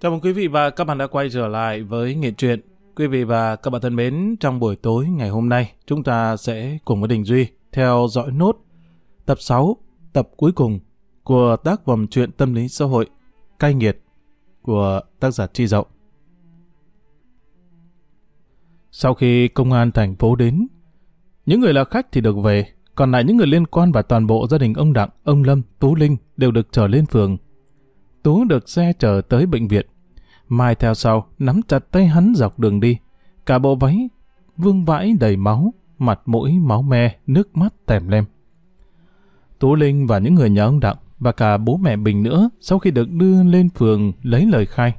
Chào mừng quý vị và các bạn đã quay trở lại với Nghệ truyện. Quý vị và các bạn thân mến, trong buổi tối ngày hôm nay, chúng ta sẽ cùng với Đình Duy theo dõi nốt tập 6, tập cuối cùng của tác phẩm truyện tâm lý xã hội Cay nghiệt của tác giả Chi Dậu. Sau khi công an thành phố đến, những người là khách thì được về, còn lại những người liên quan và toàn bộ gia đình ông Đặng, ông Lâm, Tú Linh đều được trở lên phường. Tú được xe chở tới bệnh viện. Mai theo sau, nắm chặt tay hắn dọc đường đi. Cả bộ váy vương vãi đầy máu, mặt mũi máu me, nước mắt tèm lem. Tú Linh và những người nhà ông Đặng và cả bố mẹ Bình nữa sau khi được đưa lên phường lấy lời khai,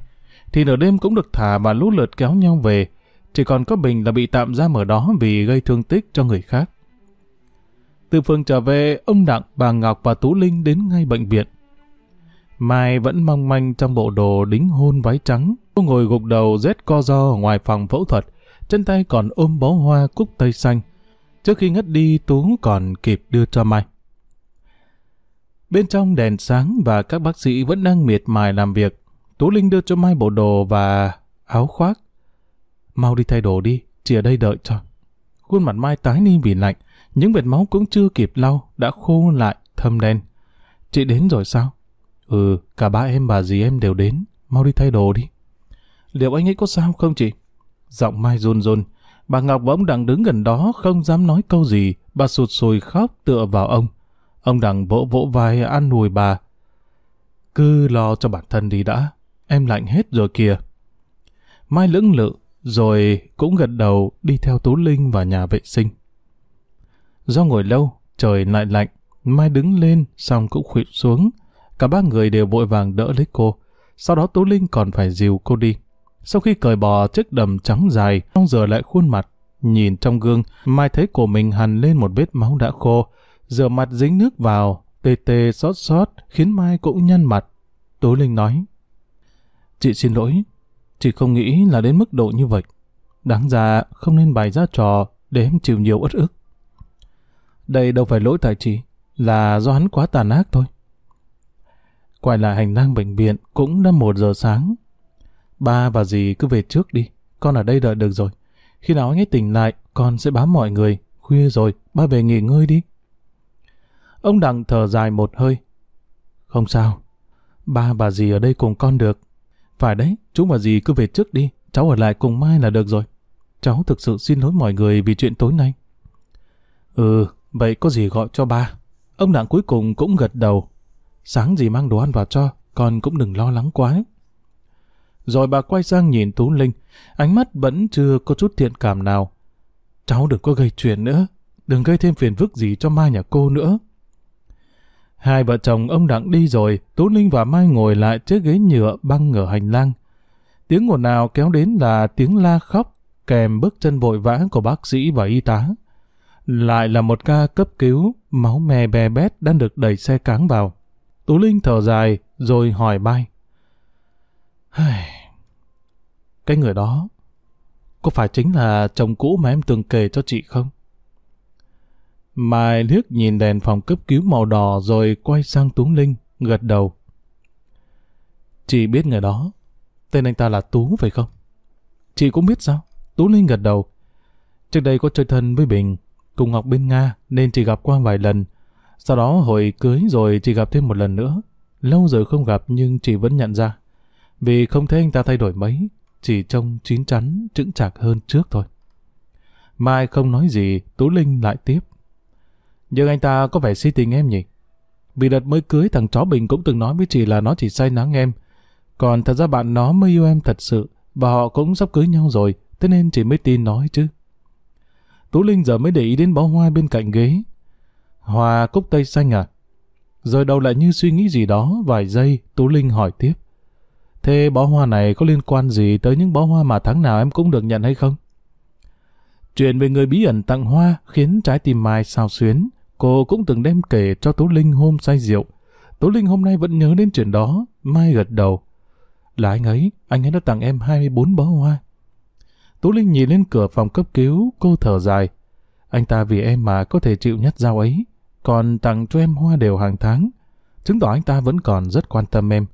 thì nửa đêm cũng được thả và lũ lượt kéo nhau về. Chỉ còn có Bình là bị tạm giam ở đó vì gây thương tích cho người khác. Từ phường trở về, ông Đặng, bà Ngọc và Tú Linh đến ngay bệnh viện. Mai vẫn mong manh trong bộ đồ đính hôn váy trắng. Cô ngồi gục đầu rết co do ngoài phòng phẫu thuật, chân tay còn ôm bó hoa cúc tây xanh. Trước khi ngất đi, Tú còn kịp đưa cho Mai. Bên trong đèn sáng và các bác sĩ vẫn đang miệt mài làm việc. Tú Linh đưa cho Mai bộ đồ và áo khoác. Mau đi thay đồ đi, chỉ ở đây đợi cho. Khuôn mặt Mai tái đi vì lạnh, những vệt máu cũng chưa kịp lau, đã khô lại, thâm đen. Chị đến rồi sao? Ừ, cả ba em bà dì em đều đến, mau đi thay đồ đi. Liệu anh ấy có sao không chị? Giọng Mai run run, bà Ngọc và ông Đằng đứng gần đó không dám nói câu gì, bà sụt sùi khóc tựa vào ông. Ông đằng vỗ vỗ vai an nùi bà. Cứ lo cho bản thân đi đã, em lạnh hết rồi kìa. Mai lưỡng lự, rồi cũng gật đầu đi theo Tú Linh vào nhà vệ sinh. Do ngồi lâu, trời lại lạnh, Mai đứng lên xong cũng khuỵu xuống. Cả ba người đều vội vàng đỡ lấy cô. Sau đó Tú Linh còn phải dìu cô đi. Sau khi cởi bỏ chiếc đầm trắng dài, trong giờ lại khuôn mặt. Nhìn trong gương, Mai thấy cổ mình hằn lên một vết máu đã khô. Rửa mặt dính nước vào, tê tê xót xót, khiến Mai cũng nhăn mặt. Tú Linh nói, Chị xin lỗi, chị không nghĩ là đến mức độ như vậy. Đáng ra không nên bày ra trò để em chịu nhiều uất ức. Đây đâu phải lỗi tại chị, là do hắn quá tàn ác thôi. Quay lại hành lang bệnh viện cũng đã một giờ sáng. Ba và dì cứ về trước đi, con ở đây đợi được rồi. Khi nào anh ấy tỉnh lại, con sẽ bám mọi người. Khuya rồi, ba về nghỉ ngơi đi. Ông Đặng thở dài một hơi. Không sao, ba và dì ở đây cùng con được. Phải đấy, chú và dì cứ về trước đi, cháu ở lại cùng Mai là được rồi. Cháu thực sự xin lỗi mọi người vì chuyện tối nay. Ừ, vậy có gì gọi cho ba. Ông Đặng cuối cùng cũng gật đầu. Sáng gì mang đồ ăn vào cho, con cũng đừng lo lắng quá. Rồi bà quay sang nhìn Tú Linh, ánh mắt vẫn chưa có chút thiện cảm nào. Cháu đừng có gây chuyện nữa, đừng gây thêm phiền phức gì cho Mai nhà cô nữa. Hai vợ chồng ông Đặng đi rồi, Tú Linh và Mai ngồi lại chiếc ghế nhựa băng ở hành lang. Tiếng ồn nào kéo đến là tiếng la khóc, kèm bước chân vội vã của bác sĩ và y tá. Lại là một ca cấp cứu, máu me bè bét đang được đẩy xe cáng vào. Tú Linh thở dài, rồi hỏi Mai. Cái người đó, có phải chính là chồng cũ mà em từng kể cho chị không? Mai liếc nhìn đèn phòng cấp cứu màu đỏ rồi quay sang Tú Linh, gật đầu. Chị biết người đó, tên anh ta là Tú phải không? Chị cũng biết sao? Tú Linh gật đầu. Trước đây có chơi thân với Bình, cùng học bên Nga nên chị gặp qua vài lần. Sau đó hồi cưới rồi chị gặp thêm một lần nữa. Lâu rồi không gặp nhưng chị vẫn nhận ra. Vì không thấy anh ta thay đổi mấy, chỉ trông chín chắn, chững chạc hơn trước thôi. Mai không nói gì, Tú Linh lại tiếp. Nhưng anh ta có vẻ si tình em nhỉ? Vì đợt mới cưới thằng chó Bình cũng từng nói với chị là nó chỉ say nắng em. Còn thật ra bạn nó mới yêu em thật sự, và họ cũng sắp cưới nhau rồi, thế nên chị mới tin nói chứ. Tú Linh giờ mới để ý đến bó hoa bên cạnh ghế. Hoa cúc tây xanh à? Rồi đầu lại như suy nghĩ gì đó, vài giây, Tú Linh hỏi tiếp. Thế bó hoa này có liên quan gì tới những bó hoa mà tháng nào em cũng được nhận hay không? Chuyện về người bí ẩn tặng hoa khiến trái tim Mai sao xuyến. Cô cũng từng đem kể cho Tú Linh hôm say rượu. Tú Linh hôm nay vẫn nhớ đến chuyện đó. Mai gật đầu. Là anh ấy, anh ấy đã tặng em 24 bó hoa. Tú Linh nhìn lên cửa phòng cấp cứu, cô thở dài. Anh ta vì em mà có thể chịu nhất dao ấy, còn tặng cho em hoa đều hàng tháng. Chứng tỏ anh ta vẫn còn rất quan tâm em.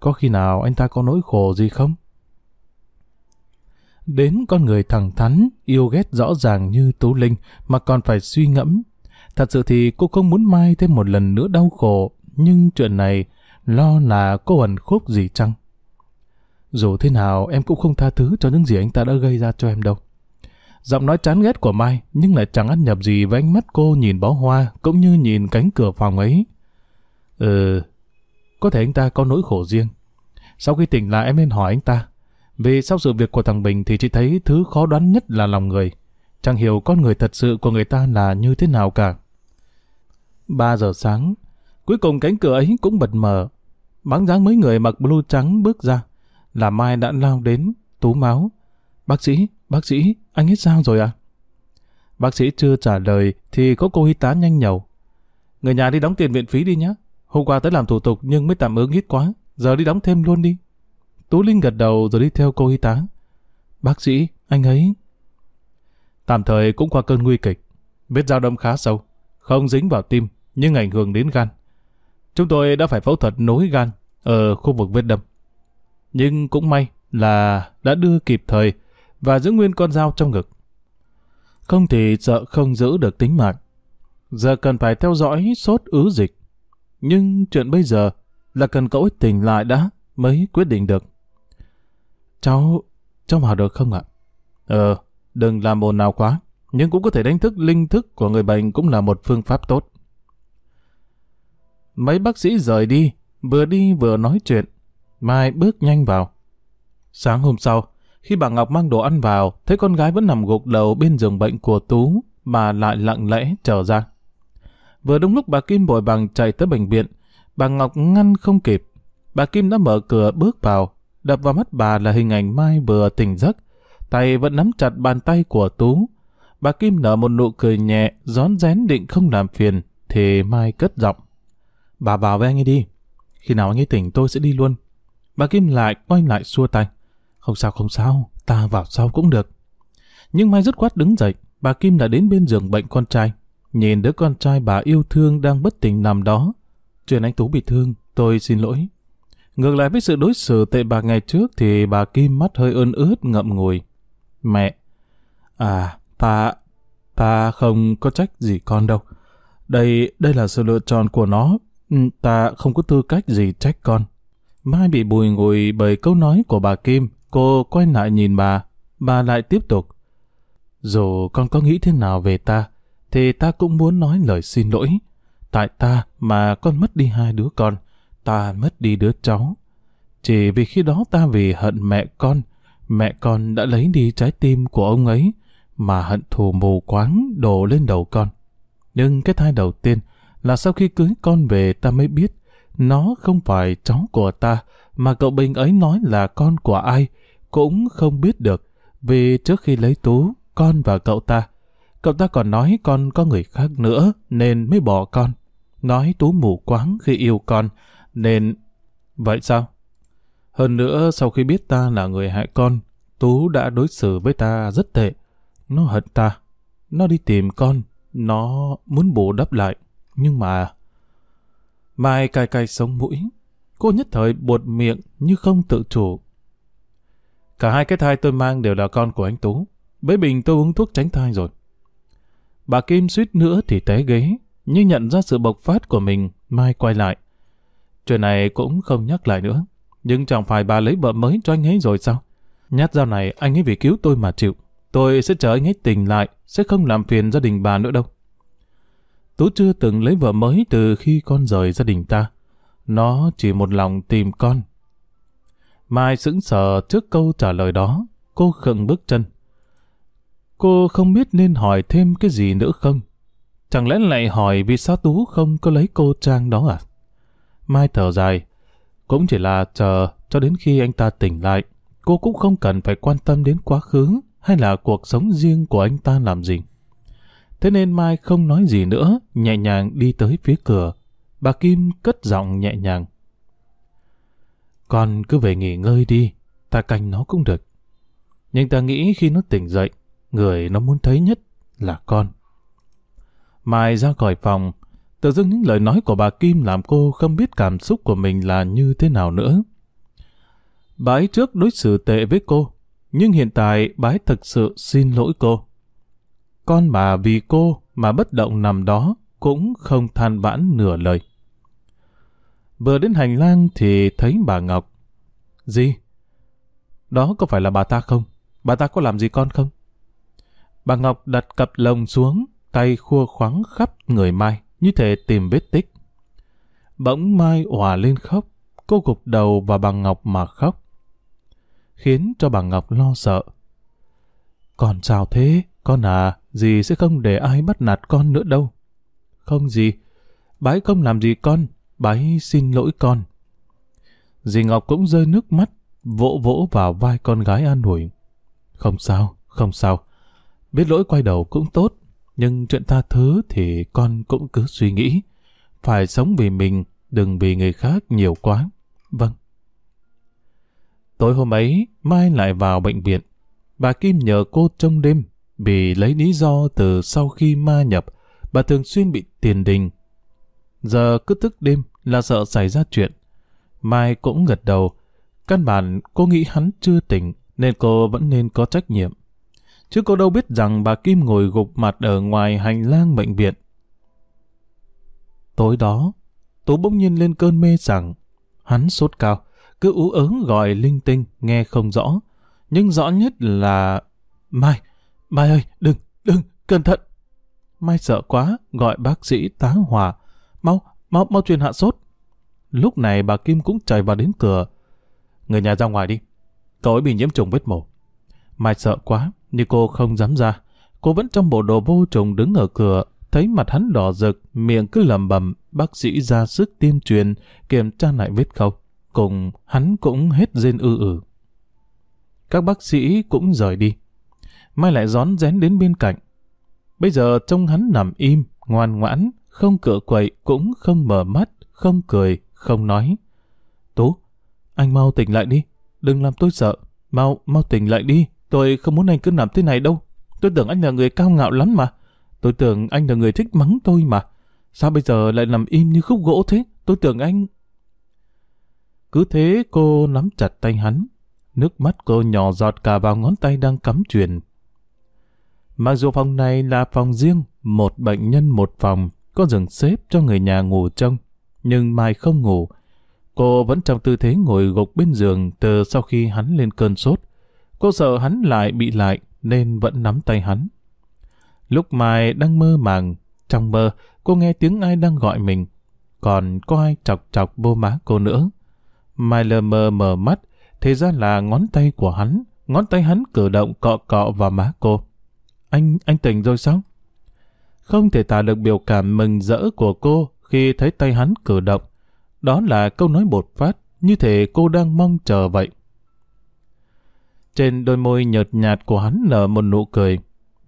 có khi nào anh ta có nỗi khổ gì không? Đến con người thẳng thắn, yêu ghét rõ ràng như Tú Linh mà còn phải suy ngẫm. Thật sự thì cô không muốn Mai thêm một lần nữa đau khổ, nhưng chuyện này lo là cô ẩn khúc gì chăng? Dù thế nào em cũng không tha thứ cho những gì anh ta đã gây ra cho em đâu. Giọng nói chán ghét của Mai nhưng lại chẳng ăn nhập gì với ánh mắt cô nhìn bó hoa cũng như nhìn cánh cửa phòng ấy. Ừ, có thể anh ta có nỗi khổ riêng. Sau khi tỉnh lại em nên hỏi anh ta. Vì sau sự việc của thằng Bình thì chị thấy thứ khó đoán nhất là lòng người. Chẳng hiểu con người thật sự của người ta là như thế nào cả. 3 giờ sáng, cuối cùng cánh cửa ấy cũng bật mở. Bóng dáng mấy người mặc blue trắng bước ra. Là Mai đã lao đến, tú máu. Bác sĩ, bác sĩ, anh hết sao rồi à? Bác sĩ chưa trả lời thì có cô y tá nhanh nhầu. Người nhà đi đóng tiền viện phí đi nhé. Hôm qua tới làm thủ tục nhưng mới tạm ứng ít quá. Giờ đi đóng thêm luôn đi. Tú Linh gật đầu rồi đi theo cô y tá. Bác sĩ, anh ấy... Tạm thời cũng qua cơn nguy kịch. Vết dao đâm khá sâu. Không dính vào tim, nhưng ảnh hưởng đến gan. Chúng tôi đã phải phẫu thuật nối gan ở khu vực vết đâm. Nhưng cũng may là đã đưa kịp thời và giữ nguyên con dao trong ngực. Không thì sợ không giữ được tính mạng. Giờ cần phải theo dõi sốt ứ dịch. Nhưng chuyện bây giờ là cần cậu ấy tỉnh lại đã mới quyết định được. Cháu, cháu vào được không ạ? Ờ, đừng làm ồn nào quá. Nhưng cũng có thể đánh thức linh thức của người bệnh cũng là một phương pháp tốt. Mấy bác sĩ rời đi, vừa đi vừa nói chuyện. Mai bước nhanh vào. Sáng hôm sau, khi bà Ngọc mang đồ ăn vào, thấy con gái vẫn nằm gục đầu bên giường bệnh của Tú, bà lại lặng lẽ trở ra. Vừa đúng lúc bà Kim bội bằng chạy tới bệnh viện, bà Ngọc ngăn không kịp. Bà Kim đã mở cửa bước vào, đập vào mắt bà là hình ảnh Mai vừa tỉnh giấc, tay vẫn nắm chặt bàn tay của Tú. Bà Kim nở một nụ cười nhẹ, rón rén định không làm phiền, thì Mai cất giọng. Bà vào với anh ấy đi. Khi nào anh ấy tỉnh tôi sẽ đi luôn. Bà Kim lại quay lại xua tay. Không sao không sao, ta vào sau cũng được. Nhưng Mai dứt khoát đứng dậy, bà Kim đã đến bên giường bệnh con trai. Nhìn đứa con trai bà yêu thương đang bất tỉnh nằm đó. Chuyện anh Tú bị thương, tôi xin lỗi. Ngược lại với sự đối xử tệ bạc ngày trước thì bà Kim mắt hơi ơn ướt ngậm ngùi. Mẹ, à, ta, ta không có trách gì con đâu. Đây, đây là sự lựa chọn của nó. Ừ, ta không có tư cách gì trách con. Mai bị bùi ngùi bởi câu nói của bà Kim. Cô quay lại nhìn bà. Bà lại tiếp tục. Dù con có nghĩ thế nào về ta, thì ta cũng muốn nói lời xin lỗi. Tại ta mà con mất đi hai đứa con, ta mất đi đứa cháu. Chỉ vì khi đó ta vì hận mẹ con, mẹ con đã lấy đi trái tim của ông ấy, mà hận thù mù quáng đổ lên đầu con. Nhưng cái thai đầu tiên là sau khi cưới con về ta mới biết nó không phải cháu của ta, mà cậu Bình ấy nói là con của ai, cũng không biết được, vì trước khi lấy Tú, con và cậu ta, cậu ta còn nói con có người khác nữa nên mới bỏ con. Nói Tú mù quáng khi yêu con, nên... Vậy sao? Hơn nữa, sau khi biết ta là người hại con, Tú đã đối xử với ta rất tệ. Nó hận ta. Nó đi tìm con. Nó muốn bù đắp lại. Nhưng mà... Mai cay cay sống mũi. Cô nhất thời buột miệng như không tự chủ. Cả hai cái thai tôi mang đều là con của anh Tú. Bấy bình tôi uống thuốc tránh thai rồi. Bà Kim suýt nữa thì té ghế, nhưng nhận ra sự bộc phát của mình, Mai quay lại. Chuyện này cũng không nhắc lại nữa. Nhưng chẳng phải bà lấy vợ mới cho anh ấy rồi sao? Nhát dao này anh ấy vì cứu tôi mà chịu. Tôi sẽ chờ anh ấy tỉnh lại, sẽ không làm phiền gia đình bà nữa đâu. Tú chưa từng lấy vợ mới từ khi con rời gia đình ta. Nó chỉ một lòng tìm con. Mai sững sờ trước câu trả lời đó, cô khựng bước chân. Cô không biết nên hỏi thêm cái gì nữa không? Chẳng lẽ lại hỏi vì sao Tú không có lấy cô Trang đó à? Mai thở dài. Cũng chỉ là chờ cho đến khi anh ta tỉnh lại. Cô cũng không cần phải quan tâm đến quá khứ hay là cuộc sống riêng của anh ta làm gì. Thế nên Mai không nói gì nữa, nhẹ nhàng đi tới phía cửa. Bà Kim cất giọng nhẹ nhàng. Con cứ về nghỉ ngơi đi, ta canh nó cũng được. Nhưng ta nghĩ khi nó tỉnh dậy, người nó muốn thấy nhất là con. Mai ra khỏi phòng, tự dưng những lời nói của bà Kim làm cô không biết cảm xúc của mình là như thế nào nữa. Bà ấy trước đối xử tệ với cô, nhưng hiện tại bà ấy thực sự xin lỗi cô. Con bà vì cô mà bất động nằm đó cũng không than vãn nửa lời. Vừa đến hành lang thì thấy bà Ngọc. Gì? Đó có phải là bà ta không? Bà ta có làm gì con không? Bà Ngọc đặt cặp lồng xuống, tay khua khoáng khắp người Mai, như thể tìm vết tích. Bỗng Mai òa lên khóc, cô gục đầu vào bà Ngọc mà khóc. Khiến cho bà Ngọc lo sợ. còn sao thế? Con à, dì sẽ không để ai bắt nạt con nữa đâu. Không gì, bái không làm gì con, bái xin lỗi con. Dì Ngọc cũng rơi nước mắt, vỗ vỗ vào vai con gái an ủi. Không sao, không sao. Biết lỗi quay đầu cũng tốt, nhưng chuyện tha thứ thì con cũng cứ suy nghĩ. Phải sống vì mình, đừng vì người khác nhiều quá. Vâng. Tối hôm ấy, Mai lại vào bệnh viện. Bà Kim nhờ cô trông đêm, vì lấy lý do từ sau khi ma nhập, bà thường xuyên bị tiền đình. Giờ cứ thức đêm là sợ xảy ra chuyện. Mai cũng gật đầu. Căn bản cô nghĩ hắn chưa tỉnh, nên cô vẫn nên có trách nhiệm. Chứ cô đâu biết rằng bà Kim ngồi gục mặt ở ngoài hành lang bệnh viện. Tối đó, Tú bỗng nhiên lên cơn mê rằng Hắn sốt cao, cứ ú ớn gọi linh tinh, nghe không rõ. Nhưng rõ nhất là... Mai, Mai ơi, đừng, đừng, cẩn thận. Mai sợ quá, gọi bác sĩ tá hỏa. Mau, mau, mau truyền hạ sốt. Lúc này bà Kim cũng chạy vào đến cửa. Người nhà ra ngoài đi. Cậu ấy bị nhiễm trùng vết mổ. Mai sợ quá, nhưng cô không dám ra. Cô vẫn trong bộ đồ vô trùng đứng ở cửa, thấy mặt hắn đỏ rực, miệng cứ lầm bầm, bác sĩ ra sức tiêm truyền, kiểm tra lại vết khâu. Cùng hắn cũng hết rên ư ử. Các bác sĩ cũng rời đi. Mai lại rón rén đến bên cạnh. Bây giờ trông hắn nằm im, ngoan ngoãn, không cựa quậy, cũng không mở mắt, không cười, không nói. Tú, anh mau tỉnh lại đi, đừng làm tôi sợ. Mau, mau tỉnh lại đi, tôi không muốn anh cứ nằm thế này đâu. Tôi tưởng anh là người cao ngạo lắm mà. Tôi tưởng anh là người thích mắng tôi mà. Sao bây giờ lại nằm im như khúc gỗ thế? Tôi tưởng anh... Cứ thế cô nắm chặt tay hắn. Nước mắt cô nhỏ giọt cả vào ngón tay đang cắm truyền. Mặc dù phòng này là phòng riêng, một bệnh nhân một phòng, có giường xếp cho người nhà ngủ trong. Nhưng Mai không ngủ. Cô vẫn trong tư thế ngồi gục bên giường từ sau khi hắn lên cơn sốt. Cô sợ hắn lại bị lại nên vẫn nắm tay hắn. Lúc Mai đang mơ màng, trong mơ cô nghe tiếng ai đang gọi mình. Còn có ai chọc chọc bô má cô nữa. Mai lờ mờ mở mắt, thì ra là ngón tay của hắn. Ngón tay hắn cử động cọ cọ vào má cô. Anh, anh tỉnh rồi sao? Không thể tả được biểu cảm mừng rỡ của cô khi thấy tay hắn cử động. Đó là câu nói bột phát, như thể cô đang mong chờ vậy. Trên đôi môi nhợt nhạt của hắn nở một nụ cười.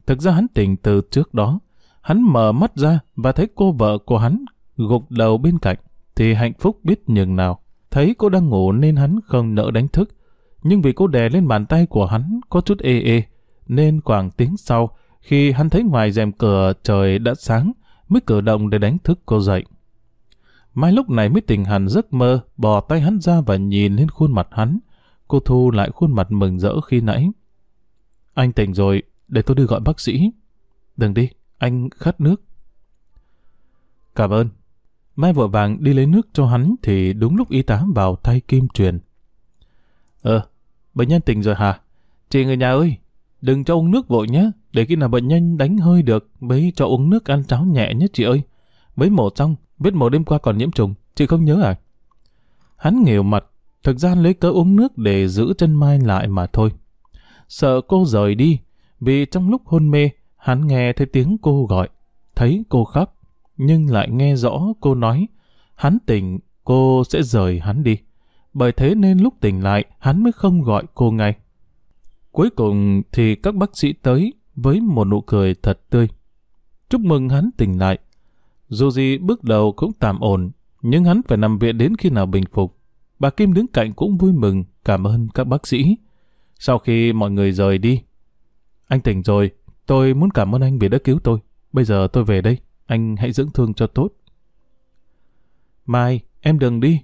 Thực ra hắn tỉnh từ trước đó. Hắn mở mắt ra và thấy cô vợ của hắn gục đầu bên cạnh, thì hạnh phúc biết nhường nào. Thấy cô đang ngủ nên hắn không nỡ đánh thức. Nhưng vì cô đè lên bàn tay của hắn có chút ê ê, nên khoảng tiếng sau, khi hắn thấy ngoài rèm cửa trời đã sáng, mới cử động để đánh thức cô dậy. Mai lúc này mới tỉnh hẳn giấc mơ, bỏ tay hắn ra và nhìn lên khuôn mặt hắn. Cô thu lại khuôn mặt mừng rỡ khi nãy. Anh tỉnh rồi, để tôi đi gọi bác sĩ. Đừng đi, anh khát nước. Cảm ơn. Mai vội vàng đi lấy nước cho hắn thì đúng lúc y tá vào thay kim truyền. Ờ, bệnh nhân tỉnh rồi hả? Chị người nhà ơi, đừng cho uống nước vội nhé, để khi nào bệnh nhân đánh hơi được mới cho uống nước ăn cháo nhẹ nhé chị ơi. Mới mổ xong, vết mổ đêm qua còn nhiễm trùng, chị không nhớ à? Hắn nghèo mặt, thực ra lấy cớ uống nước để giữ chân Mai lại mà thôi. Sợ cô rời đi, vì trong lúc hôn mê, hắn nghe thấy tiếng cô gọi, thấy cô khóc, nhưng lại nghe rõ cô nói, hắn tỉnh, cô sẽ rời hắn đi. Bởi thế nên lúc tỉnh lại, hắn mới không gọi cô ngay. Cuối cùng thì các bác sĩ tới với một nụ cười thật tươi. Chúc mừng hắn tỉnh lại. Dù gì bước đầu cũng tạm ổn, nhưng hắn phải nằm viện đến khi nào bình phục. Bà Kim đứng cạnh cũng vui mừng, cảm ơn các bác sĩ. Sau khi mọi người rời đi, anh tỉnh rồi, tôi muốn cảm ơn anh vì đã cứu tôi. Bây giờ tôi về đây, anh hãy dưỡng thương cho tốt. Mai, em đừng đi.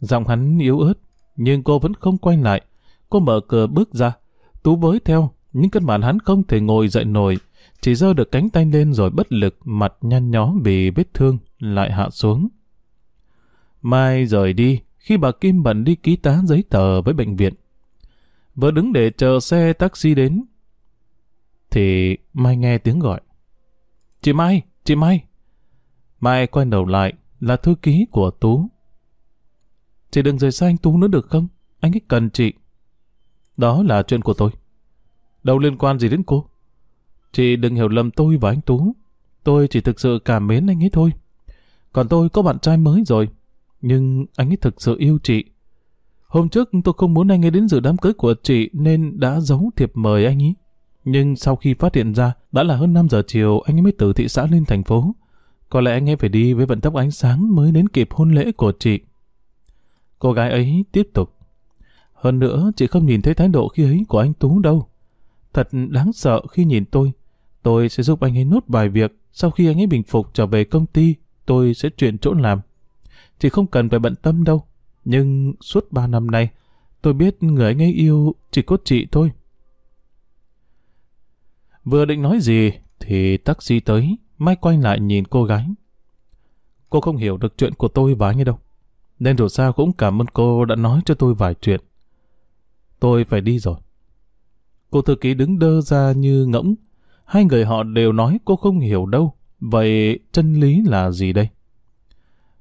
Giọng hắn yếu ớt. nhưng cô vẫn không quay lại. Cô mở cửa bước ra. Tú với theo, nhưng căn bản hắn không thể ngồi dậy nổi. Chỉ giơ được cánh tay lên rồi bất lực, mặt nhăn nhó vì vết thương, lại hạ xuống. Mai rời đi, khi bà Kim bận đi ký tá giấy tờ với bệnh viện. Vừa đứng để chờ xe taxi đến, thì Mai nghe tiếng gọi. Chị Mai, chị Mai. Mai quay đầu lại, là thư ký của Tú. Chị đừng rời xa anh Tú nữa được không? Anh ấy cần chị. Đó là chuyện của tôi. Đâu liên quan gì đến cô? Chị đừng hiểu lầm tôi và anh Tú. Tôi chỉ thực sự cảm mến anh ấy thôi. Còn tôi có bạn trai mới rồi. Nhưng anh ấy thực sự yêu chị. Hôm trước tôi không muốn anh ấy đến dự đám cưới của chị nên đã giấu thiệp mời anh ấy. Nhưng sau khi phát hiện ra, đã là hơn 5 giờ chiều anh ấy mới từ thị xã lên thành phố. Có lẽ anh ấy phải đi với vận tốc ánh sáng mới đến kịp hôn lễ của chị. Cô gái ấy tiếp tục. Hơn nữa, chị không nhìn thấy thái độ khi ấy của anh Tú đâu. Thật đáng sợ khi nhìn tôi. Tôi sẽ giúp anh ấy nốt vài việc. Sau khi anh ấy bình phục trở về công ty, tôi sẽ chuyển chỗ làm. Chị không cần phải bận tâm đâu. Nhưng suốt ba năm nay, tôi biết người anh ấy yêu chỉ có chị thôi. Vừa định nói gì, thì taxi tới, Mai quay lại nhìn cô gái. Cô không hiểu được chuyện của tôi và anh ấy đâu. Nên dù sao cũng cảm ơn cô đã nói cho tôi vài chuyện. Tôi phải đi rồi. Cô thư ký đứng đơ ra như ngỗng. Hai người họ đều nói cô không hiểu đâu. Vậy chân lý là gì đây?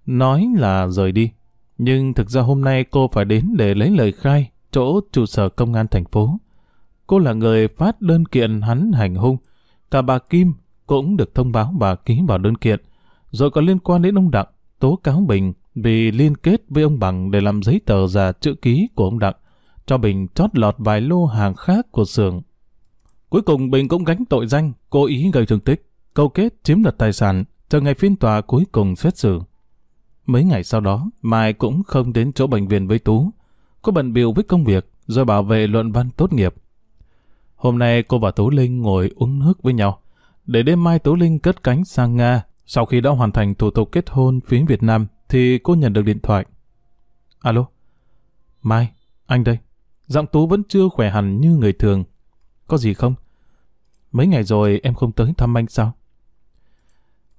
Nói là rời đi. Nhưng thực ra hôm nay cô phải đến để lấy lời khai chỗ trụ sở công an thành phố. Cô là người phát đơn kiện hắn hành hung. Cả bà Kim cũng được thông báo bà ký vào đơn kiện. Rồi còn liên quan đến ông Đặng, tố cáo Bình vì liên kết với ông Bằng để làm giấy tờ giả chữ ký của ông Đặng, cho Bình chót lọt vài lô hàng khác của xưởng. Cuối cùng Bình cũng gánh tội danh, cố ý gây thương tích, câu kết chiếm đoạt tài sản, chờ ngày phiên tòa cuối cùng xét xử. Mấy ngày sau đó, Mai cũng không đến chỗ bệnh viện với Tú. Cô bận biểu với công việc, rồi bảo vệ luận văn tốt nghiệp. Hôm nay cô và Tú Linh ngồi uống nước với nhau. Để đêm mai Tú Linh cất cánh sang Nga, sau khi đã hoàn thành thủ tục kết hôn phía Việt Nam, thì cô nhận được điện thoại. Alo? Mai, anh đây. Giọng Tú vẫn chưa khỏe hẳn như người thường. Có gì không? Mấy ngày rồi em không tới thăm anh sao?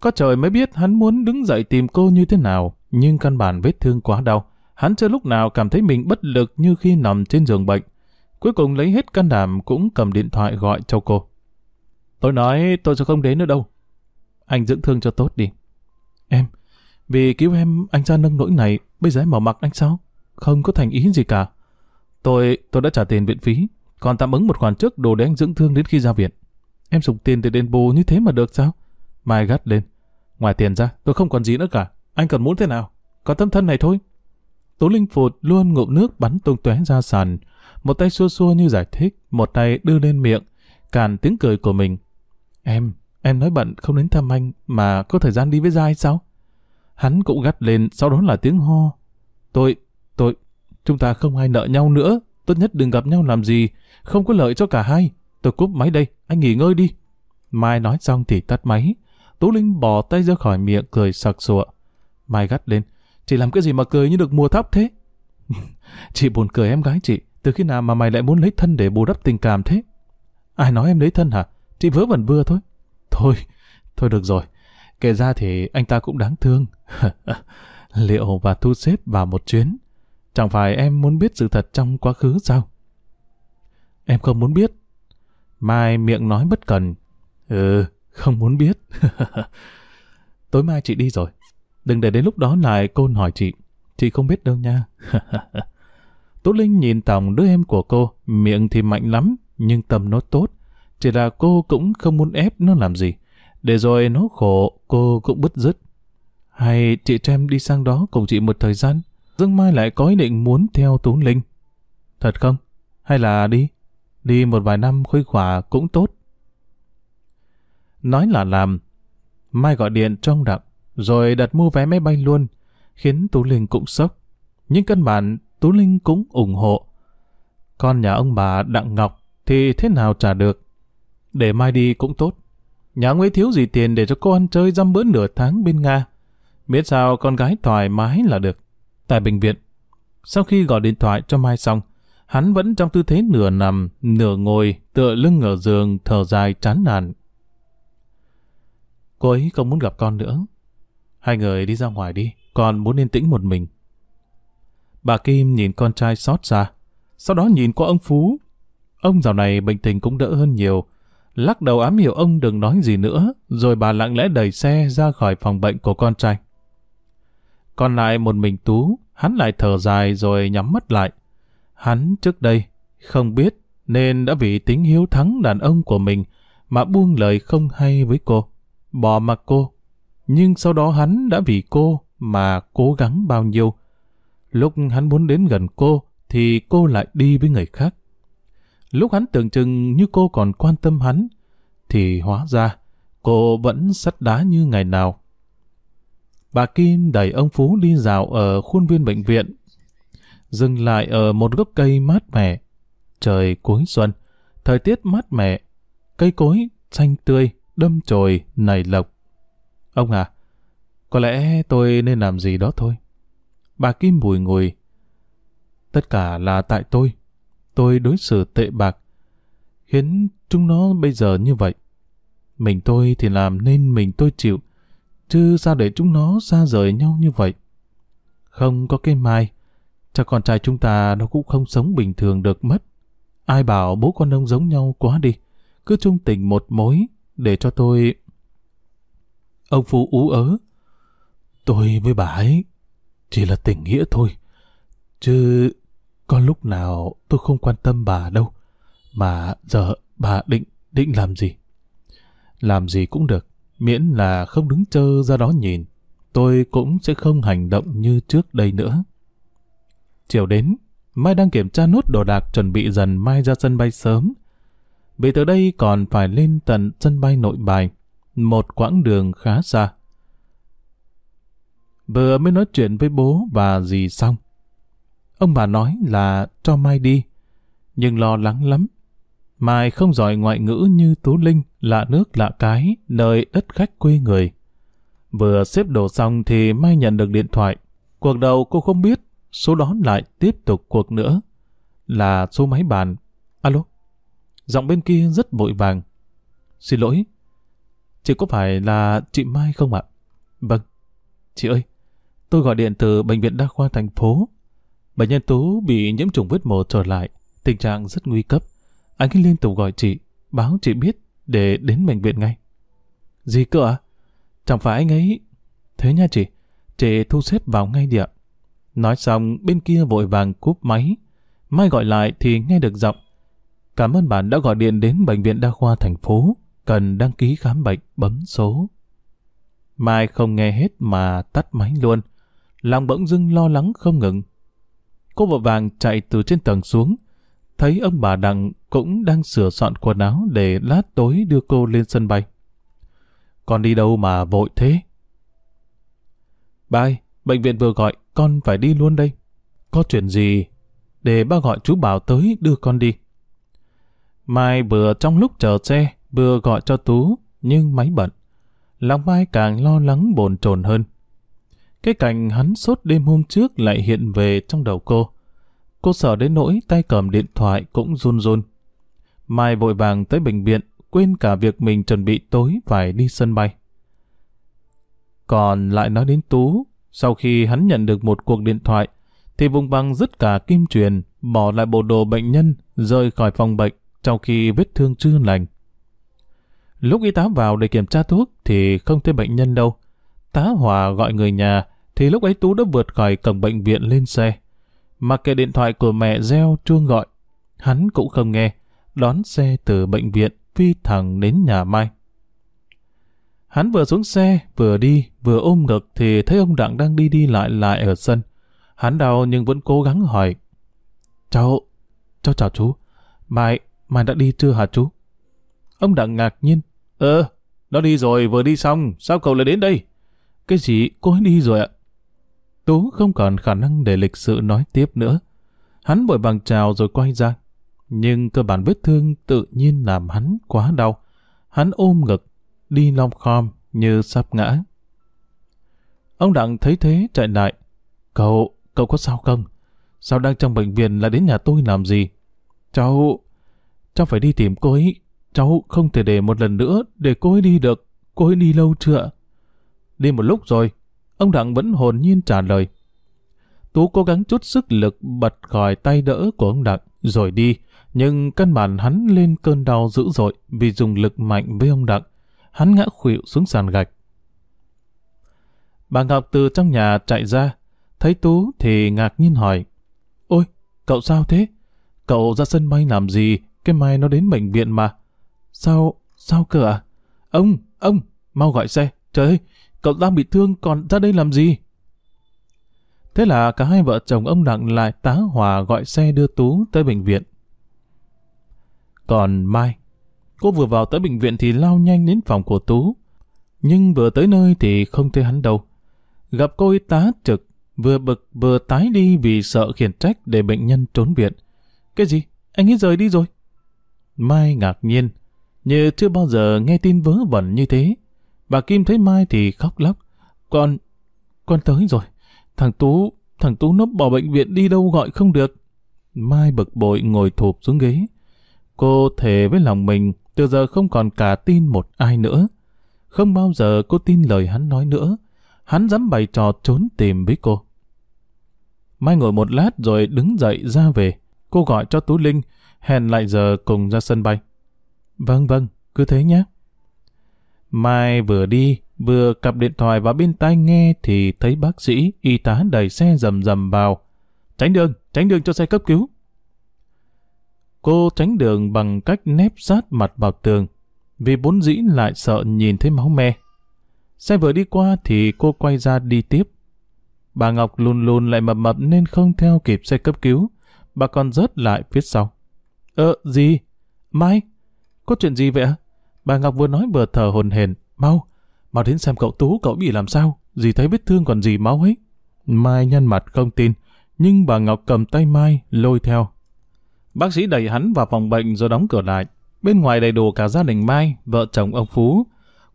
Có trời mới biết hắn muốn đứng dậy tìm cô như thế nào, nhưng căn bản vết thương quá đau. Hắn chưa lúc nào cảm thấy mình bất lực như khi nằm trên giường bệnh. Cuối cùng lấy hết can đảm cũng cầm điện thoại gọi cho cô. Tôi nói tôi sẽ không đến nữa đâu. Anh dưỡng thương cho tốt đi. Em, vì cứu em anh ra nâng nỗi này, bây giờ em bỏ mặc anh sao? Không có thành ý gì cả. Tôi, tôi đã trả tiền viện phí, còn tạm ứng một khoản trước đồ để anh dưỡng thương đến khi ra viện. Em dùng tiền để đền bù như thế mà được sao? Mai gắt lên. Ngoài tiền ra, tôi không còn gì nữa cả. Anh còn muốn thế nào? có tâm thân này thôi. Tố Linh phụt luôn ngụm nước bắn tung tóe ra sàn. Một tay xua xua như giải thích, một tay đưa lên miệng, càn tiếng cười của mình. Em, em nói bận không đến thăm anh mà có thời gian đi với Giai sao? Hắn cũng gắt lên, sau đó là tiếng ho. Tôi, tôi, chúng ta không ai nợ nhau nữa. Tốt nhất đừng gặp nhau làm gì, không có lợi cho cả hai. Tôi cúp máy đây, anh nghỉ ngơi đi. Mai nói xong thì tắt máy. Tú Linh bỏ tay ra khỏi miệng cười sặc sụa. Mai gắt lên, chị làm cái gì mà cười như được mùa thóc thế? chị buồn cười em gái chị, từ khi nào mà mày lại muốn lấy thân để bù đắp tình cảm thế? Ai nói em lấy thân hả? Chị vớ vẩn vừa thôi. Thôi, thôi được rồi. Kể ra thì anh ta cũng đáng thương. Liệu và thu xếp vào một chuyến. Chẳng phải em muốn biết sự thật trong quá khứ sao? Em không muốn biết. Mai miệng nói bất cần. Ừ, không muốn biết. Tối mai chị đi rồi. Đừng để đến lúc đó lại côn hỏi chị. Chị không biết đâu nha. Tú Linh nhìn tổng đứa em của cô, miệng thì mạnh lắm, nhưng tâm nó tốt. Chỉ là cô cũng không muốn ép nó làm gì. Để rồi nó khổ, cô cũng bứt rứt. Hay chị cho em đi sang đó cùng chị một thời gian, Dương Mai lại có ý định muốn theo Tú Linh. Thật không? Hay là đi? Đi một vài năm khuây khỏa cũng tốt. Nói là làm. Mai gọi điện trong đặng, rồi đặt mua vé máy bay luôn, khiến Tú Linh cũng sốc. Nhưng căn bản, Tú Linh cũng ủng hộ. Con nhà ông bà Đặng Ngọc thì thế nào trả được? Để mai đi cũng tốt. Nhà ông ấy thiếu gì tiền để cho cô ăn chơi dăm bữa nửa tháng bên Nga. Biết sao con gái thoải mái là được. Tại bệnh viện, Sau khi gọi điện thoại cho Mai xong, hắn vẫn trong tư thế nửa nằm, nửa ngồi, tựa lưng ở giường, thở dài chán nản. Cô ấy không muốn gặp con nữa. Hai người đi ra ngoài đi, con muốn yên tĩnh một mình. Bà Kim nhìn con trai xót xa, sau đó nhìn qua ông Phú. Ông dạo này bệnh tình cũng đỡ hơn nhiều, lắc đầu ám hiệu ông đừng nói gì nữa, rồi bà lặng lẽ đẩy xe ra khỏi phòng bệnh của con trai. Còn lại một mình Tú, hắn lại thở dài rồi nhắm mắt lại. Hắn trước đây không biết nên đã vì tính hiếu thắng đàn ông của mình mà buông lời không hay với cô, bỏ mặc cô. Nhưng sau đó hắn đã vì cô mà cố gắng bao nhiêu. Lúc hắn muốn đến gần cô thì cô lại đi với người khác. Lúc hắn tưởng chừng như cô còn quan tâm hắn, thì hóa ra cô vẫn sắt đá như ngày nào. Bà Kim đẩy ông Phú đi dạo ở khuôn viên bệnh viện, dừng lại ở một gốc cây mát mẻ. Trời cuối xuân, thời tiết mát mẻ, cây cối xanh tươi, đâm chồi, nảy lộc. Ông à, có lẽ tôi nên làm gì đó thôi. Bà Kim bùi ngùi. Tất cả là tại tôi. Tôi đối xử tệ bạc, khiến chúng nó bây giờ như vậy. Mình tôi thì làm nên mình tôi chịu, chứ sao để chúng nó xa rời nhau như vậy. Không có cái mai, cha con trai chúng ta nó cũng không sống bình thường được mất. Ai bảo bố con ông giống nhau quá đi, cứ chung tình một mối, để cho tôi... Ông Phú ú ớ. Tôi với bà ấy chỉ là tình nghĩa thôi, chứ có lúc nào tôi không quan tâm bà đâu, mà giờ bà định định làm gì? Làm gì cũng được, miễn là không đứng chơ ra đó nhìn, tôi cũng sẽ không hành động như trước đây nữa. Chiều đến, Mai đang kiểm tra nốt đồ đạc chuẩn bị dần Mai ra sân bay sớm. Vì từ đây còn phải lên tận sân bay nội bài, một quãng đường khá xa. Vừa mới nói chuyện với bố và dì xong. Ông bà nói là cho Mai đi, nhưng lo lắng lắm. Mai không giỏi ngoại ngữ như Tú Linh, lạ nước lạ cái, nơi đất khách quê người. Vừa xếp đồ xong thì Mai nhận được điện thoại. Cuộc đầu cô không biết, số đó lại tiếp tục cuộc nữa. Là số máy bàn. Alo? Giọng bên kia rất vội vàng. Xin lỗi. Chị có phải là chị Mai không ạ? Vâng. Chị ơi, tôi gọi điện từ Bệnh viện Đa khoa thành phố. Bệnh nhân Tú bị nhiễm trùng vết mổ trở lại, tình trạng rất nguy cấp. Anh ấy liên tục gọi chị, báo chị biết để đến bệnh viện ngay. Gì cơ ạ? Chẳng phải anh ấy... Thế nha chị, chị thu xếp vào ngay đi ạ. Nói xong, bên kia vội vàng cúp máy. Mai gọi lại thì nghe được giọng. Cảm ơn bạn đã gọi điện đến Bệnh viện Đa khoa thành phố. Cần đăng ký khám bệnh, bấm số. Mai không nghe hết mà tắt máy luôn. Lòng bỗng dưng lo lắng không ngừng. Cô vội vàng chạy từ trên tầng xuống. Thấy ông bà Đặng cũng đang sửa soạn quần áo để lát tối đưa cô lên sân bay. Con đi đâu mà vội thế? Ba bệnh viện vừa gọi, con phải đi luôn đây. Có chuyện gì? Để ba gọi chú Bảo tới đưa con đi. Mai vừa trong lúc chờ xe, vừa gọi cho Tú, nhưng máy bận. Lòng Mai càng lo lắng bồn chồn hơn. Cái cảnh hắn sốt đêm hôm trước lại hiện về trong đầu cô. Cô sợ đến nỗi tay cầm điện thoại cũng run run. Mai vội vàng tới bệnh viện, quên cả việc mình chuẩn bị tối phải đi sân bay. Còn lại nói đến Tú, sau khi hắn nhận được một cuộc điện thoại, thì vùng băng dứt cả kim truyền, bỏ lại bộ đồ bệnh nhân, rời khỏi phòng bệnh, trong khi vết thương chưa lành. Lúc y tá vào để kiểm tra thuốc thì không thấy bệnh nhân đâu. Tá Hòa gọi người nhà, thì lúc ấy Tú đã vượt khỏi cổng bệnh viện lên xe. Mặc kệ điện thoại của mẹ reo chuông gọi, hắn cũng không nghe, đón xe từ bệnh viện phi thẳng đến nhà Mai. Hắn vừa xuống xe, vừa đi, vừa ôm ngực thì thấy ông Đặng đang đi đi lại lại ở sân. Hắn đau nhưng vẫn cố gắng hỏi. Cháu, cháu chào chú. Mai, Mai đã đi chưa hả chú? Ông Đặng ngạc nhiên. Ờ, nó đi rồi, vừa đi xong, sao cậu lại đến đây? Cái gì, cô ấy đi rồi ạ? Tú không còn khả năng để lịch sự nói tiếp nữa. Hắn vội vàng chào rồi quay ra. Nhưng cơ bản vết thương tự nhiên làm hắn quá đau. Hắn ôm ngực, đi long khom như sắp ngã. Ông Đặng thấy thế chạy lại. Cậu, cậu có sao không? Sao đang trong bệnh viện lại đến nhà tôi làm gì? Cháu... Cháu phải đi tìm cô ấy. Cháu không thể để một lần nữa để cô ấy đi được. Cô ấy đi lâu chưa? Đi một lúc rồi. Ông Đặng vẫn hồn nhiên trả lời. Tú cố gắng chút sức lực bật khỏi tay đỡ của ông Đặng, rồi đi. Nhưng căn bản hắn lên cơn đau dữ dội vì dùng lực mạnh với ông Đặng. Hắn ngã khuỵu xuống sàn gạch. Bà Ngọc từ trong nhà chạy ra, thấy Tú thì ngạc nhiên hỏi. Ôi, cậu sao thế? Cậu ra sân bay làm gì? Cái mai nó đến bệnh viện mà. Sao, sao cơ à? Ông, ông, mau gọi xe. Trời ơi, cậu đang bị thương còn ra đây làm gì? Thế là cả hai vợ chồng ông Đặng lại tá hòa gọi xe đưa Tú tới bệnh viện. Còn Mai, cô vừa vào tới bệnh viện thì lao nhanh đến phòng của Tú. Nhưng vừa tới nơi thì không thấy hắn đâu. Gặp cô y tá trực, vừa bực vừa tái đi vì sợ khiển trách để bệnh nhân trốn viện. Cái gì? Anh ấy rời đi rồi? Mai ngạc nhiên, như chưa bao giờ nghe tin vớ vẩn như thế. Bà Kim thấy Mai thì khóc lóc. Con, con tới rồi. Thằng Tú, thằng Tú nó bỏ bệnh viện đi đâu gọi không được. Mai bực bội ngồi thụp xuống ghế. Cô thề với lòng mình, từ giờ không còn cả tin một ai nữa. Không bao giờ cô tin lời hắn nói nữa. Hắn dám bày trò trốn tìm với cô. Mai ngồi một lát rồi đứng dậy ra về. Cô gọi cho Tú Linh, hẹn lại giờ cùng ra sân bay. Vâng vâng, cứ thế nhé. Mai vừa đi, vừa cặp điện thoại vào bên tai nghe thì thấy bác sĩ, y tá đẩy xe rầm rầm vào. Tránh đường, tránh đường cho xe cấp cứu. Cô tránh đường bằng cách nép sát mặt vào tường, vì bốn dĩ lại sợ nhìn thấy máu me. Xe vừa đi qua thì cô quay ra đi tiếp. Bà Ngọc lùn lùn lại mập mập nên không theo kịp xe cấp cứu. Bà còn rớt lại phía sau. Ờ, gì? Mai? Có chuyện gì vậy ạ? Bà Ngọc vừa nói vừa thở hồn hển. Mau, mau đến xem cậu Tú cậu bị làm sao. gì thấy vết thương còn gì máu ấy. Mai nhăn mặt không tin. Nhưng bà Ngọc cầm tay Mai lôi theo. Bác sĩ đẩy hắn vào phòng bệnh rồi đóng cửa lại. Bên ngoài đầy đủ cả gia đình Mai, vợ chồng ông Phú.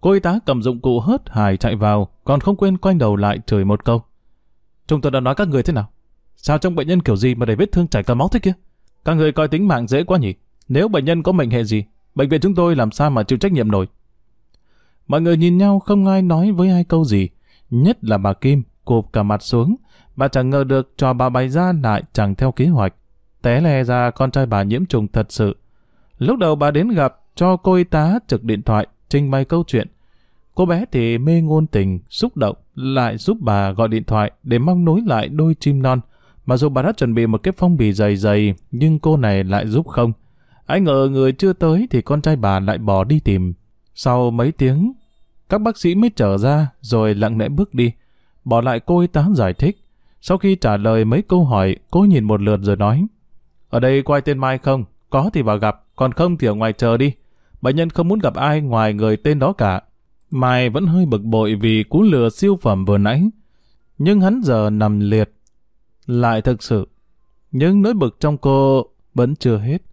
Cô y tá cầm dụng cụ hớt hải chạy vào, còn không quên quanh đầu lại chửi một câu. Chúng tôi đã nói các người thế nào? Sao trong bệnh nhân kiểu gì mà để vết thương chảy cả máu thế kia? Các người coi tính mạng dễ quá nhỉ? Nếu bệnh nhân có mệnh hệ gì, bệnh viện chúng tôi làm sao mà chịu trách nhiệm nổi? Mọi người nhìn nhau không ai nói với ai câu gì. Nhất là bà Kim, cụp cả mặt xuống. Bà chẳng ngờ được cho bà bày ra lại chẳng theo kế hoạch. Té lè ra con trai bà nhiễm trùng thật sự. Lúc đầu bà đến gặp cho cô y tá trực điện thoại trình bày câu chuyện. Cô bé thì mê ngôn tình, xúc động, lại giúp bà gọi điện thoại để mong nối lại đôi chim non. Mặc dù bà đã chuẩn bị một cái phong bì dày dày, nhưng cô này lại giúp không. Ai ngờ người chưa tới thì con trai bà lại bỏ đi tìm. Sau mấy tiếng, các bác sĩ mới trở ra rồi lặng lẽ bước đi. Bỏ lại cô y tá giải thích. Sau khi trả lời mấy câu hỏi, cô nhìn một lượt rồi nói. Ở đây quay tên Mai không? Có thì vào gặp, còn không thì ở ngoài chờ đi. Bệnh nhân không muốn gặp ai ngoài người tên đó cả. Mai vẫn hơi bực bội vì cú lừa siêu phẩm vừa nãy. Nhưng hắn giờ nằm liệt. Lại thực sự. Nhưng nỗi bực trong cô vẫn chưa hết.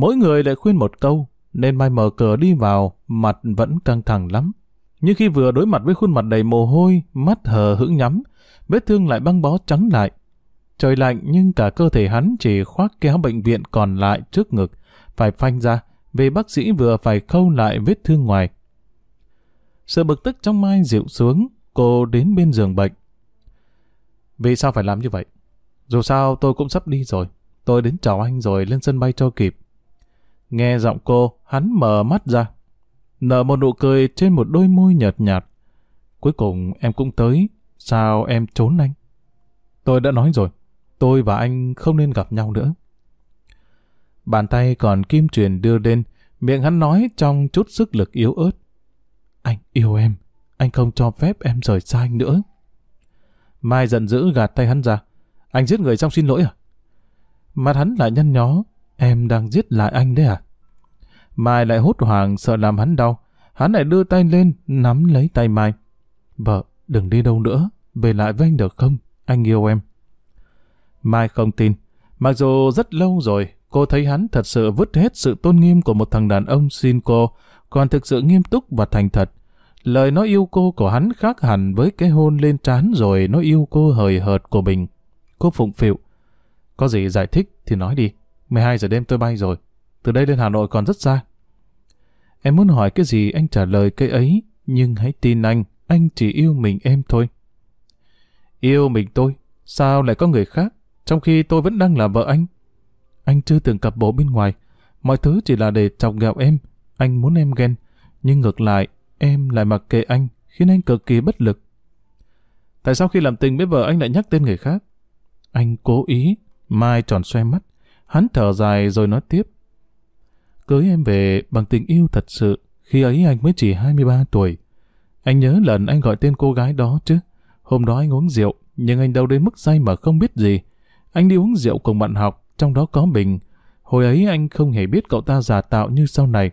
Mỗi người lại khuyên một câu, nên Mai mở cửa đi vào, mặt vẫn căng thẳng lắm. Nhưng khi vừa đối mặt với khuôn mặt đầy mồ hôi, mắt hờ hững nhắm, vết thương lại băng bó trắng lại. Trời lạnh nhưng cả cơ thể hắn chỉ khoác kéo bệnh viện còn lại trước ngực, phải phanh ra, vì bác sĩ vừa phải khâu lại vết thương ngoài. Sự bực tức trong Mai dịu xuống, cô đến bên giường bệnh. Vì sao phải làm như vậy? Dù sao tôi cũng sắp đi rồi. Tôi đến chào anh rồi lên sân bay cho kịp. Nghe giọng cô, hắn mở mắt ra. Nở một nụ cười trên một đôi môi nhợt nhạt. Cuối cùng em cũng tới. Sao em trốn anh? Tôi đã nói rồi, tôi và anh không nên gặp nhau nữa. Bàn tay còn kim truyền đưa lên, miệng hắn nói trong chút sức lực yếu ớt. Anh yêu em, anh không cho phép em rời xa anh nữa. Mai giận dữ gạt tay hắn ra. Anh giết người xong xin lỗi à? Mặt hắn lại nhăn nhó, em đang giết lại anh đấy à? Mai lại hốt hoảng sợ làm hắn đau. Hắn lại đưa tay lên, nắm lấy tay Mai. Vợ, đừng đi đâu nữa, về lại với anh được không? Anh yêu em. Mai không tin. Mặc dù rất lâu rồi, cô thấy hắn thật sự vứt hết sự tôn nghiêm của một thằng đàn ông xin cô, còn thực sự nghiêm túc và thành thật. Lời nói yêu cô của hắn khác hẳn với cái hôn lên trán rồi nó yêu cô hời hợt của mình. Cô phụng phịu. Có gì giải thích thì nói đi. 12 giờ đêm tôi bay rồi. Từ đây lên Hà Nội còn rất xa. Em muốn hỏi cái gì anh trả lời cái ấy, nhưng hãy tin anh, anh chỉ yêu mình em thôi. Yêu mình tôi? Sao lại có người khác, trong khi tôi vẫn đang là vợ anh? Anh chưa từng cặp bố bên ngoài, mọi thứ chỉ là để chọc ghẹo em. Anh muốn em ghen, nhưng ngược lại, em lại mặc kệ anh, khiến anh cực kỳ bất lực. Tại sao khi làm tình với vợ anh lại nhắc tên người khác? Anh cố ý, Mai tròn xoe mắt. Hắn thở dài rồi nói tiếp. Cưới em về bằng tình yêu thật sự, khi ấy anh mới chỉ 23 tuổi. Anh nhớ lần anh gọi tên cô gái đó chứ. Hôm đó anh uống rượu, nhưng anh đâu đến mức say mà không biết gì. Anh đi uống rượu cùng bạn học, trong đó có Bình. Hồi ấy anh không hề biết cậu ta giả tạo như sau này.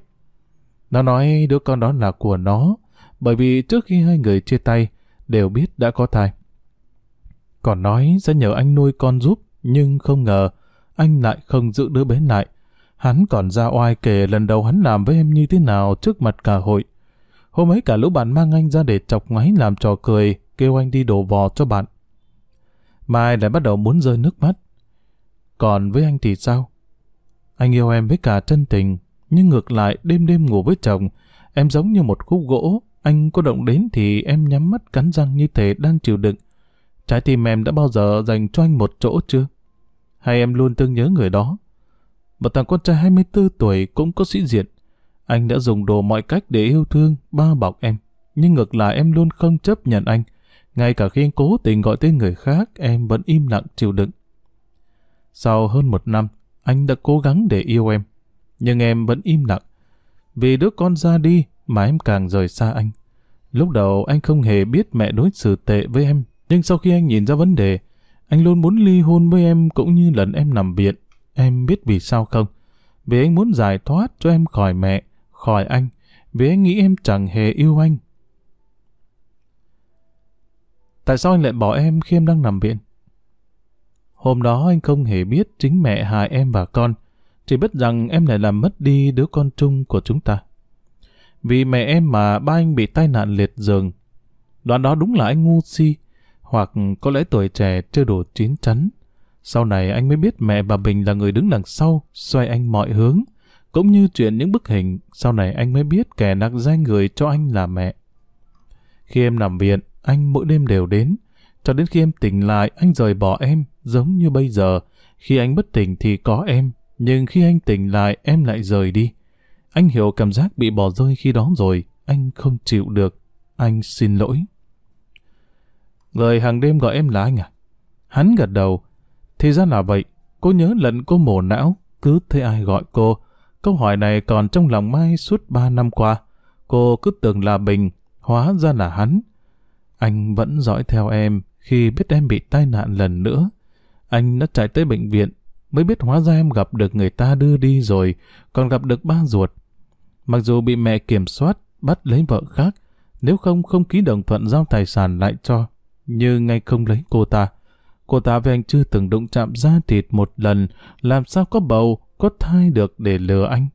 Nó nói đứa con đó là của nó, bởi vì trước khi hai người chia tay, đều biết đã có thai. Còn nói sẽ nhờ anh nuôi con giúp, nhưng không ngờ anh lại không giữ đứa bé lại. Hắn còn ra oai kể lần đầu hắn làm với em như thế nào trước mặt cả hội. Hôm ấy cả lũ bạn mang anh ra để chọc ngoáy làm trò cười, kêu anh đi đổ vò cho bạn. Mai lại bắt đầu muốn rơi nước mắt. Còn với anh thì sao? Anh yêu em với cả chân tình, nhưng ngược lại đêm đêm ngủ với chồng, em giống như một khúc gỗ, anh có động đến thì em nhắm mắt cắn răng như thể đang chịu đựng. Trái tim em đã bao giờ dành cho anh một chỗ chưa? Hay em luôn thương nhớ người đó? Một thằng con trai 24 tuổi cũng có sĩ diện. Anh đã dùng đồ mọi cách để yêu thương, ba bọc em. Nhưng ngược lại em luôn không chấp nhận anh. Ngay cả khi anh cố tình gọi tên người khác, em vẫn im lặng chịu đựng. Sau hơn một năm, anh đã cố gắng để yêu em. Nhưng em vẫn im lặng. Vì đứa con ra đi mà em càng rời xa anh. Lúc đầu anh không hề biết mẹ đối xử tệ với em. Nhưng sau khi anh nhìn ra vấn đề, anh luôn muốn ly hôn với em cũng như lần em nằm viện. Em biết vì sao không? Vì anh muốn giải thoát cho em khỏi mẹ, khỏi anh. Vì anh nghĩ em chẳng hề yêu anh. Tại sao anh lại bỏ em khi em đang nằm viện? Hôm đó anh không hề biết chính mẹ hại em và con. Chỉ biết rằng em lại làm mất đi đứa con chung của chúng ta. Vì mẹ em mà ba anh bị tai nạn liệt giường. Đoạn đó đúng là anh ngu si. Hoặc có lẽ tuổi trẻ chưa đủ chín chắn. Sau này anh mới biết mẹ bà Bình là người đứng đằng sau, xoay anh mọi hướng. Cũng như chuyện những bức hình, sau này anh mới biết kẻ nặc danh người cho anh là mẹ. Khi em nằm viện, anh mỗi đêm đều đến. Cho đến khi em tỉnh lại, anh rời bỏ em, giống như bây giờ. Khi anh bất tỉnh thì có em, nhưng khi anh tỉnh lại, em lại rời đi. Anh hiểu cảm giác bị bỏ rơi khi đó rồi, anh không chịu được. Anh xin lỗi. Người hàng đêm gọi em là anh à? Hắn gật đầu. Thì ra là vậy, cô nhớ lần cô mổ não, cứ thấy ai gọi cô. Câu hỏi này còn trong lòng Mai suốt ba năm qua. Cô cứ tưởng là Bình, hóa ra là hắn. Anh vẫn dõi theo em khi biết em bị tai nạn lần nữa. Anh đã chạy tới bệnh viện, mới biết hóa ra em gặp được người ta đưa đi rồi, còn gặp được ba ruột. Mặc dù bị mẹ kiểm soát, bắt lấy vợ khác, nếu không không ký đồng thuận giao tài sản lại cho, như ngay không lấy cô ta. Cô ta với anh chưa từng đụng chạm da thịt một lần, làm sao có bầu, có thai được để lừa anh.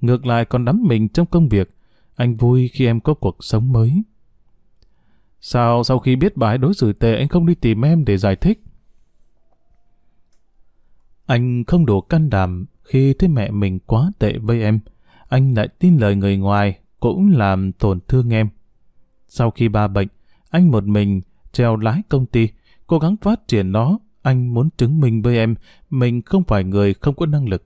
Ngược lại còn đắm mình trong công việc, anh vui khi em có cuộc sống mới. Sao sau khi biết bà ấy đối xử tệ anh không đi tìm em để giải thích? Anh không đủ can đảm khi thấy mẹ mình quá tệ với em. Anh lại tin lời người ngoài cũng làm tổn thương em. Sau khi ba bệnh, anh một mình treo lái công ty, cố gắng phát triển nó. Anh muốn chứng minh với em mình không phải người không có năng lực.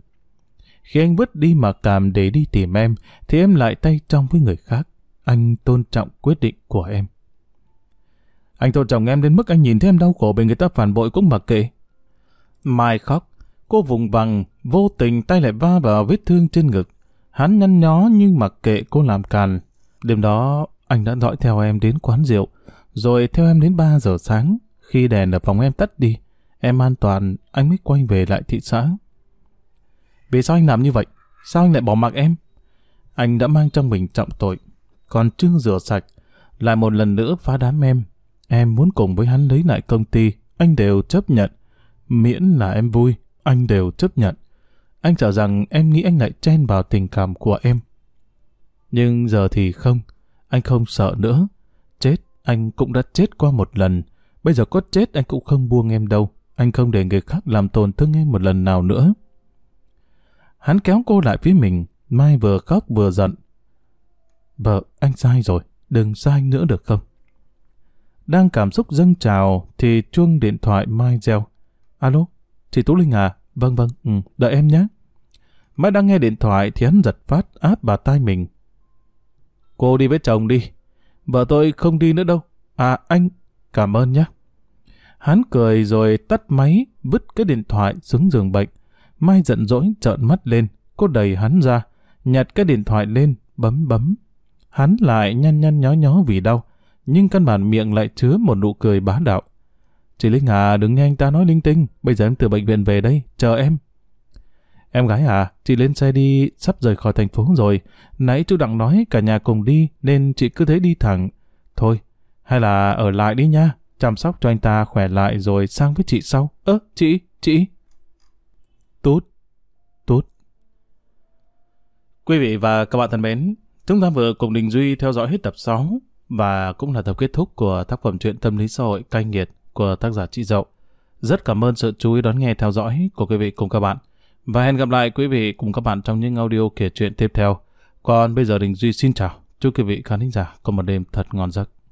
Khi anh vứt đi mà cảm để đi tìm em, thì em lại tay trong với người khác. Anh tôn trọng quyết định của em. Anh tôn trọng em đến mức anh nhìn thấy em đau khổ bị người ta phản bội cũng mặc kệ. Mai khóc, cô vùng vằng, vô tình tay lại va vào vết thương trên ngực. Hắn nhăn nhó nhưng mặc kệ cô làm càn. Đêm đó, anh đã dõi theo em đến quán rượu, rồi theo em đến 3 giờ sáng. Khi đèn ở phòng em tắt đi, em an toàn, anh mới quay về lại thị xã. Vì sao anh làm như vậy? Sao anh lại bỏ mặc em? Anh đã mang trong mình trọng tội, còn chưa rửa sạch, lại một lần nữa phá đám em. Em muốn cùng với hắn lấy lại công ty, anh đều chấp nhận. Miễn là em vui, anh đều chấp nhận. Anh sợ rằng em nghĩ anh lại chen vào tình cảm của em. Nhưng giờ thì không, anh không sợ nữa. Anh cũng đã chết qua một lần. Bây giờ có chết anh cũng không buông em đâu. anh không để người khác làm tổn thương em một lần nào nữa. Hắn kéo cô lại phía mình, Mai vừa khóc vừa giận. Vợ, anh sai rồi, đừng sai nữa được không? Đang cảm xúc dâng trào thì chuông điện thoại Mai reo. Alo, chị Tú Linh à? Vâng vâng, ừ, đợi em nhé. Mai đang nghe điện thoại thì hắn giật phát áp vào tai mình. Cô đi với chồng đi. Vợ tôi không đi nữa đâu. À anh, cảm ơn nhé. Hắn cười rồi tắt máy, vứt cái điện thoại xuống giường bệnh. Mai giận dỗi trợn mắt lên, cô đẩy hắn ra, nhặt cái điện thoại lên, bấm bấm. Hắn lại nhăn nhăn nhó nhó vì đau, nhưng căn bản miệng lại chứa một nụ cười bá đạo. Chị Linh à, đừng nghe anh ta nói linh tinh, bây giờ em từ bệnh viện về đây, chờ em. Em gái à, chị lên xe đi, sắp rời khỏi thành phố rồi. Nãy chú Đặng nói cả nhà cùng đi, nên chị cứ thế đi thẳng. Thôi, hay là ở lại đi nha, chăm sóc cho anh ta khỏe lại rồi sang với chị sau. Ơ, chị, chị. tốt tốt Quý vị và các bạn thân mến, chúng ta vừa cùng Đình Duy theo dõi hết tập 6 và cũng là tập kết thúc của tác phẩm truyện tâm lý xã hội cay nghiệt của tác giả Chị Dậu. Rất cảm ơn sự chú ý đón nghe theo dõi của quý vị cùng các bạn. Và hẹn gặp lại quý vị cùng các bạn trong những audio kể chuyện tiếp theo. Còn bây giờ Đình Duy xin chào. Chúc quý vị khán thính giả có một đêm thật ngon giấc.